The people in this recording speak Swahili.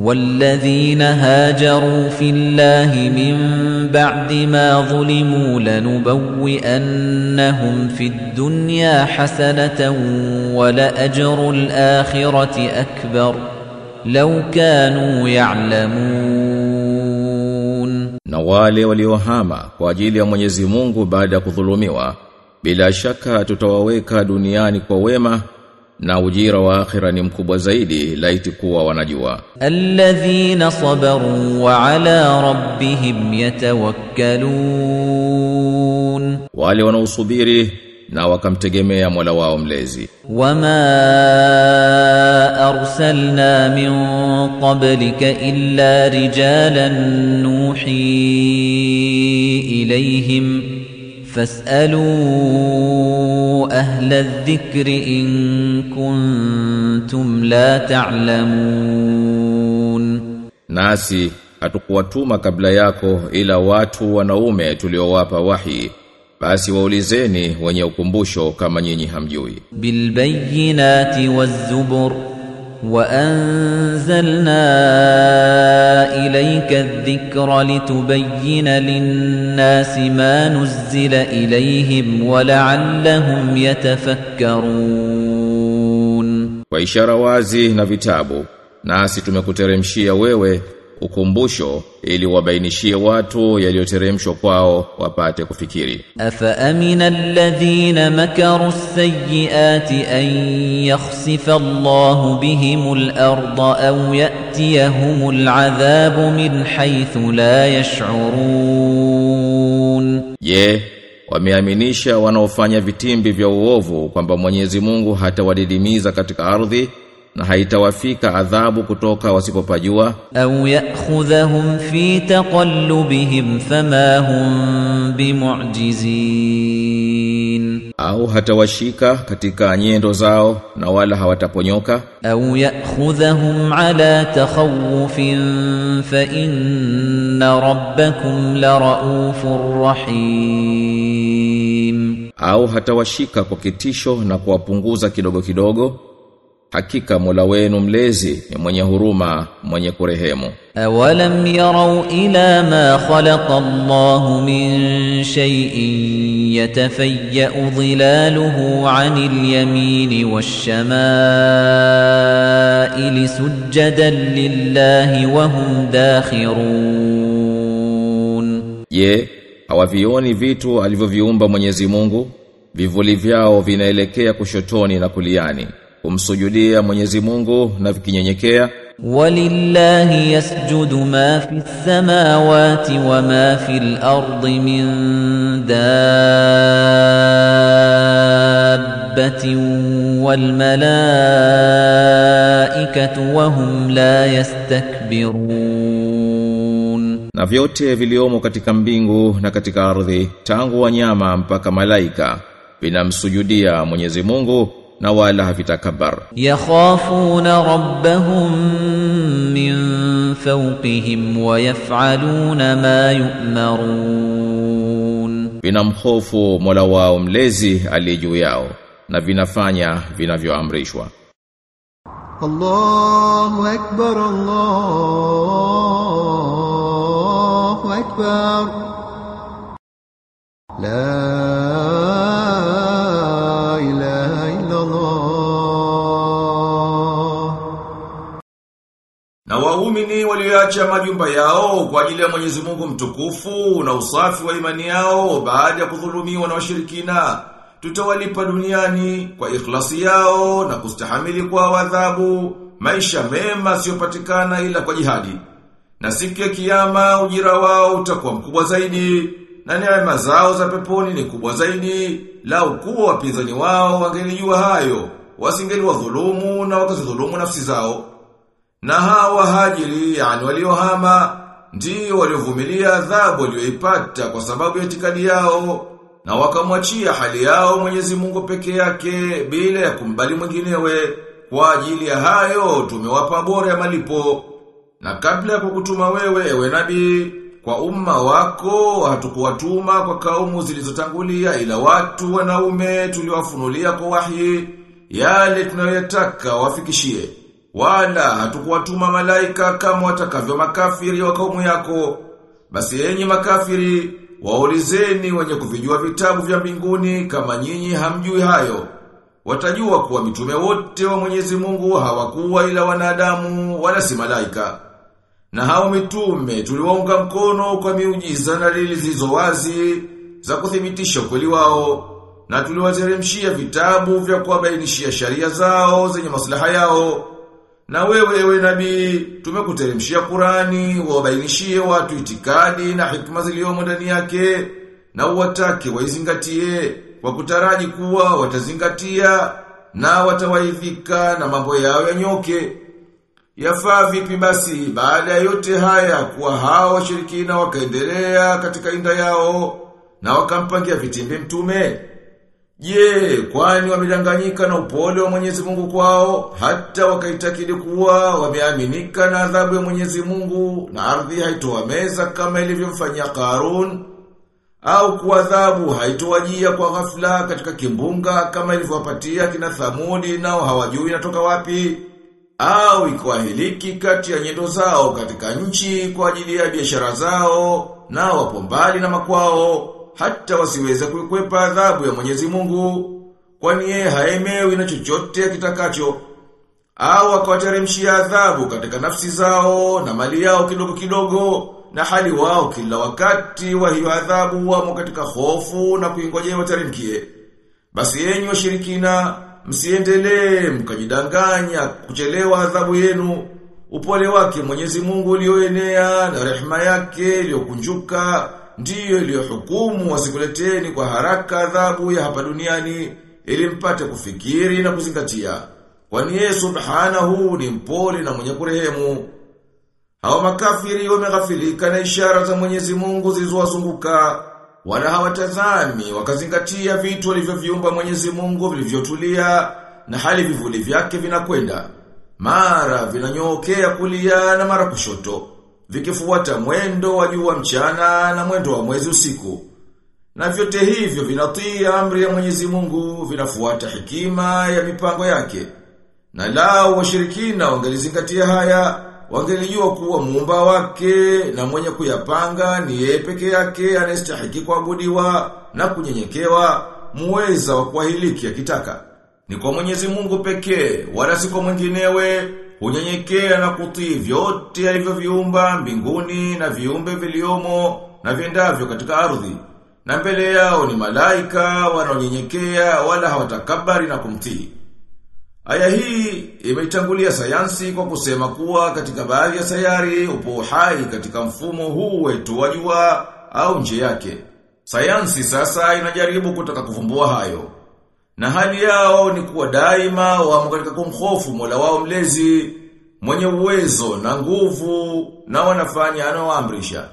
والذين هاجروا في الله من بعد ما ظلموا لنبوئنهم في الدنيا حسنة ولأجر الآخرة أكبر لو كانوا يعلمون. نوالي وليوهاما واجيلي ومنيزي مونغو بعد كذلوميوا بلا شك تتواويكا دنياني كوويمة na ujira wa akhira ni mkubwa zaidi laiti kuwa wanajua الذين صبروا وعلى ربهم يتوكلون wale wanaosubiri na wakamtegemea Mola wao mlezi وما أرسلنا من قبلك إلا رجالا نوحي إليهم فاسألوا أهل الذكر إن كنتم لا تعلمون nasi hatukuwatuma kabla yako ila watu wanaume tuliowapa wahi basi waulizeni wenye ukumbusho kama nyinyi hamjui بالبينات والزبر وأنزلنا إليك الذكر لتبين للناس ما نزل إليهم ولعلهم يتفكرون kwa ishara wazi na vitabu nasi tumekuteremshia wewe ukumbusho ili wabainishie watu yaliyoteremshwa kwao wapate kufikiri. Afa amina alladhina makaru as-sayyiati an yakhsifa Allahu bihimul arda aw yatiyahum al-adhab min haythu la yash'urun. ye wameaminisha wanaofanya vitimbi vya uovu kwamba Mwenyezi Mungu hatawadidimiza katika ardhi na haitawafika adhabu kutoka wasipopajua. Au ya'khudhahum fi taqallubihim fama hum bimu'jizin. Au hatawashika katika nyendo zao na wala hawataponyoka. Au ya'khudhahum ala takhawufin fa inna rabbakum la raufur rahim. Au hatawashika kwa kitisho na kuwapunguza kidogo kidogo hakika Mola wenu mlezi ni mwenye huruma mwenye kurehemu. Awalam yarau ila ma khalaqa Allah min shay'in yatafayya'u dhilaluhu 'anil yamini wash-shama'ili sujjadan lillahi wa hum dakhirun. Ye, hawavioni vitu alivyoviumba Mwenyezi Mungu? Vivuli vyao vinaelekea kushotoni na kuliani kumsujudia Mwenyezi Mungu na vikinyenyekea. Walillahi yasjudu ma fi samawati wa ma fi al-ardi min dabbati wal malaikatu wa hum la yastakbirun. Na vyote viliomo katika mbingu na katika ardhi tangu wanyama mpaka malaika vinamsujudia Mwenyezi Mungu na wala havitakabar. Yakhafuna rabbahum min fawqihim wa yaf'aluna ma yu'marun, vinamhofu Mola wao mlezi aliye juu yao na vinafanya vinavyoamrishwa. Allahu akbar, Allahu akbar, la waumini walioacha majumba yao kwa ajili ya Mwenyezi Mungu mtukufu na usafi wa imani yao baada ya kudhulumiwa na washirikina tutawalipa duniani kwa ikhlasi yao na kustahamili kwa adhabu maisha mema siyopatikana ila kwa jihadi. Na siku ya kiyama ujira wao utakuwa mkubwa zaidi na neema zao za peponi ni kubwa zaidi lau kuwa wapinzani wao wangelijua hayo wasingeliwadhulumu na wakazidhulumu nafsi zao na hawa hajiri yani waliohama ndio waliovumilia adhabu walioipata kwa sababu ya itikadi yao na wakamwachia hali yao Mwenyezi Mungu peke yake bila ya kumbali mwinginewe. Kwa ajili ya hayo tumewapa bora ya malipo. Na kabla ya kukutuma wewe ewe nabii kwa umma wako hatukuwatuma kwa kaumu zilizotangulia ila watu wanaume tuliwafunulia kwa wahi yale tunayoyataka wafikishie wala hatukuwatuma malaika kama watakavyo makafiri wa kaumu yako. Basi enyi makafiri, waulizeni wenye kuvijua vitabu vya mbinguni kama nyinyi hamjui hayo. Watajua kuwa mitume wote wa Mwenyezi Mungu hawakuwa ila wanadamu wala si malaika. Na hao mitume tuliwaunga mkono kwa miujiza na dalili zilizo wazi za kuthibitisha ukweli wao na tuliwateremshia vitabu vya kuwabainishia sharia zao zenye maslaha yao. Na wewe ewe nabii tumekuteremshia Qurani wabainishie watu itikadi na hikma zilizomo ndani yake na uwatake waizingatie kwa kutaraji kuwa watazingatia na watawaidhika na mambo yao yanyoke. Yafaa vipi basi baada ya yote haya kuwa hao washirikina wakaendelea katika inda yao na wakampangia vitimbi mtume? Je, kwani wamedanganyika na upole wa Mwenyezi Mungu kwao hata wakaitakidi kuwa wameaminika na adhabu ya Mwenyezi Mungu na ardhi haitowameza kama ilivyomfanyia Karun? Au kuadhabu haitowajia kwa ghafla katika kimbunga kama ilivyowapatia kina Thamudi nao hawajui inatoka wapi? Au ikuahiliki kati ya nyendo zao katika nchi kwa ajili ya biashara zao nao wapo mbali na makwao hata wasiweze kuikwepa adhabu ya Mwenyezi Mungu kwani yeye haemewi na chochote kitakacho au akawateremshia adhabu katika nafsi zao na mali yao kidogo kidogo na hali wao kila wakati wa hiyo adhabu wamo katika hofu na kuingojea wateremkie. Basi yenyu washirikina msiendelee mkajidanganya kuchelewa adhabu yenu upole wake Mwenyezi Mungu ulioenea na rehema yake iliyokunjuka ndiyo iliyohukumu wasikuleteni kwa haraka adhabu ya hapa duniani ili mpate kufikiri na kuzingatia. Kwani yeye subhanahu ni mpole na mwenye kurehemu. Hawa makafiri wameghafilika na ishara za Mwenyezi Mungu zilizowazunguka. Wala hawatazami wakazingatia vitu walivyoviumba Mwenyezi Mungu vilivyotulia na hali vivuli vyake vinakwenda. Mara vinanyookea kulia na mara kushoto vikifuata mwendo wa jua mchana na mwendo wa mwezi usiku. Na vyote hivyo vinatii amri ya Mwenyezi Mungu, vinafuata hikima ya mipango yake. Na lao washirikina wangelizingatia haya, wangelijua kuwa muumba wake na mwenye kuyapanga ni yeye peke yake anayestahiki kuabudiwa na kunyenyekewa, muweza wa kuahiliki akitaka. Ni kwa Mwenyezi Mungu pekee, wala si kwa mwinginewe, hunyenyekea na kutii vyote alivyoviumba mbinguni na viumbe viliomo na viendavyo katika ardhi. Na mbele yao ni malaika wanaonyenyekea wala hawatakabari na kumtii. Aya hii imeitangulia sayansi kwa kusema kuwa katika baadhi ya sayari upo uhai katika mfumo huu wetu wa jua au nje yake. Sayansi sasa inajaribu kutaka kuvumbua hayo. Na hali yao ni kuwa daima wamo katika kumhofu Mola wao mlezi, mwenye uwezo na nguvu na wanafanya anaoamrisha.